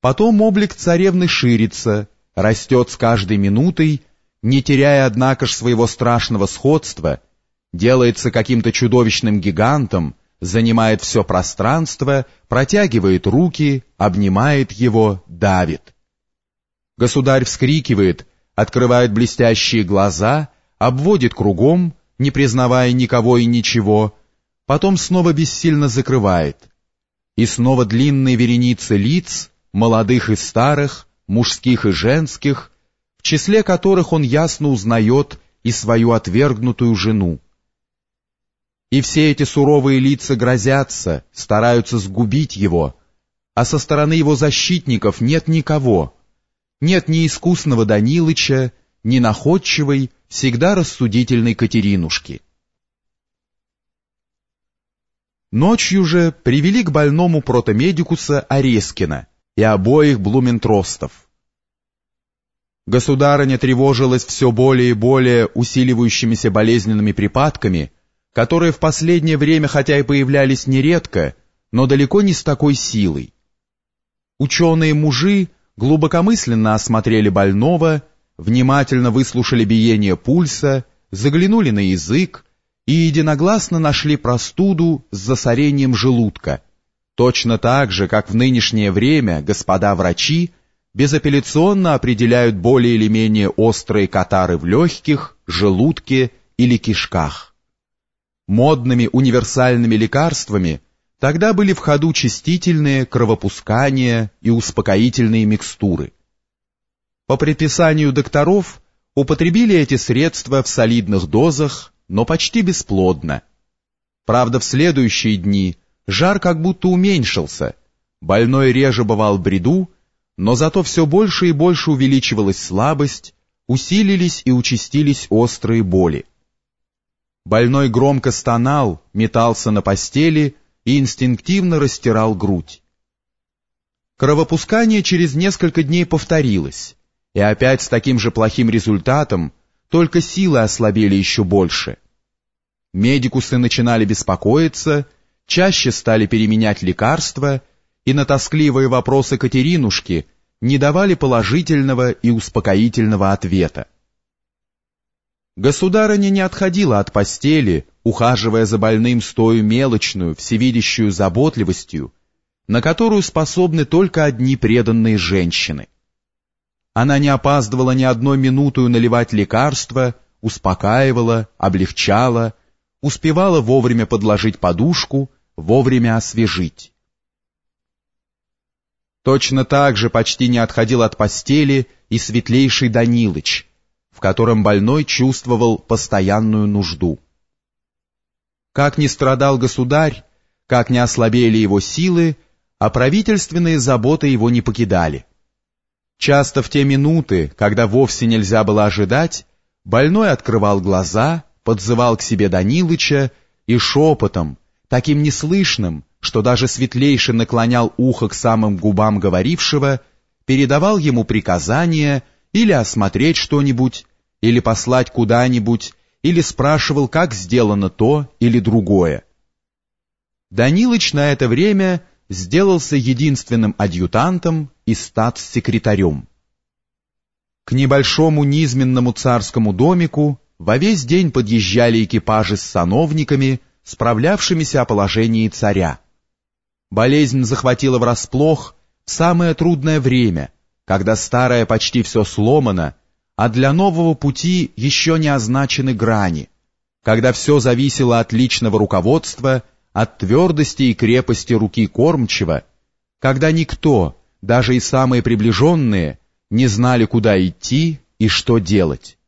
Потом облик царевны ширится, растет с каждой минутой, не теряя, однако ж, своего страшного сходства, делается каким-то чудовищным гигантом, занимает все пространство, протягивает руки, обнимает его, давит. Государь вскрикивает, открывает блестящие глаза, обводит кругом, не признавая никого и ничего, потом снова бессильно закрывает. И снова длинные вереницы лиц, молодых и старых, мужских и женских, в числе которых он ясно узнает и свою отвергнутую жену. И все эти суровые лица грозятся, стараются сгубить его, а со стороны его защитников нет никого, нет ни искусного Данилыча, ни находчивой, всегда рассудительной Катеринушки. Ночью же привели к больному протомедикуса Орескина и обоих Блументростов. Государыня тревожилась все более и более усиливающимися болезненными припадками, которые в последнее время хотя и появлялись нередко, но далеко не с такой силой. Ученые-мужи глубокомысленно осмотрели больного, внимательно выслушали биение пульса, заглянули на язык и единогласно нашли простуду с засорением желудка, точно так же, как в нынешнее время господа врачи безапелляционно определяют более или менее острые катары в легких, желудке или кишках. Модными универсальными лекарствами тогда были в ходу чистительные, кровопускания и успокоительные микстуры. По предписанию докторов употребили эти средства в солидных дозах, но почти бесплодно. Правда, в следующие дни жар как будто уменьшился, больной реже бывал в бреду, но зато все больше и больше увеличивалась слабость, усилились и участились острые боли. Больной громко стонал, метался на постели и инстинктивно растирал грудь. Кровопускание через несколько дней повторилось, и опять с таким же плохим результатом, только силы ослабели еще больше. Медикусы начинали беспокоиться, чаще стали переменять лекарства и на тоскливые вопросы Катеринушки не давали положительного и успокоительного ответа. Государыня не отходила от постели, ухаживая за больным с той мелочную, всевидящую заботливостью, на которую способны только одни преданные женщины. Она не опаздывала ни одной минуту наливать лекарства, успокаивала, облегчала, успевала вовремя подложить подушку, вовремя освежить. Точно так же почти не отходил от постели и светлейший Данилыч, в котором больной чувствовал постоянную нужду. Как ни страдал государь, как ни ослабели его силы, а правительственные заботы его не покидали. Часто в те минуты, когда вовсе нельзя было ожидать, больной открывал глаза, подзывал к себе Данилыча и шепотом, таким неслышным, что даже светлейший наклонял ухо к самым губам говорившего, передавал ему приказания или осмотреть что-нибудь, или послать куда-нибудь, или спрашивал, как сделано то или другое. Данилыч на это время сделался единственным адъютантом и статс-секретарем. К небольшому низменному царскому домику во весь день подъезжали экипажи с сановниками, справлявшимися о положении царя. Болезнь захватила врасплох в самое трудное время, когда старое почти все сломано, а для нового пути еще не означены грани, когда все зависело от личного руководства, от твердости и крепости руки кормчего, когда никто, даже и самые приближенные, не знали, куда идти и что делать.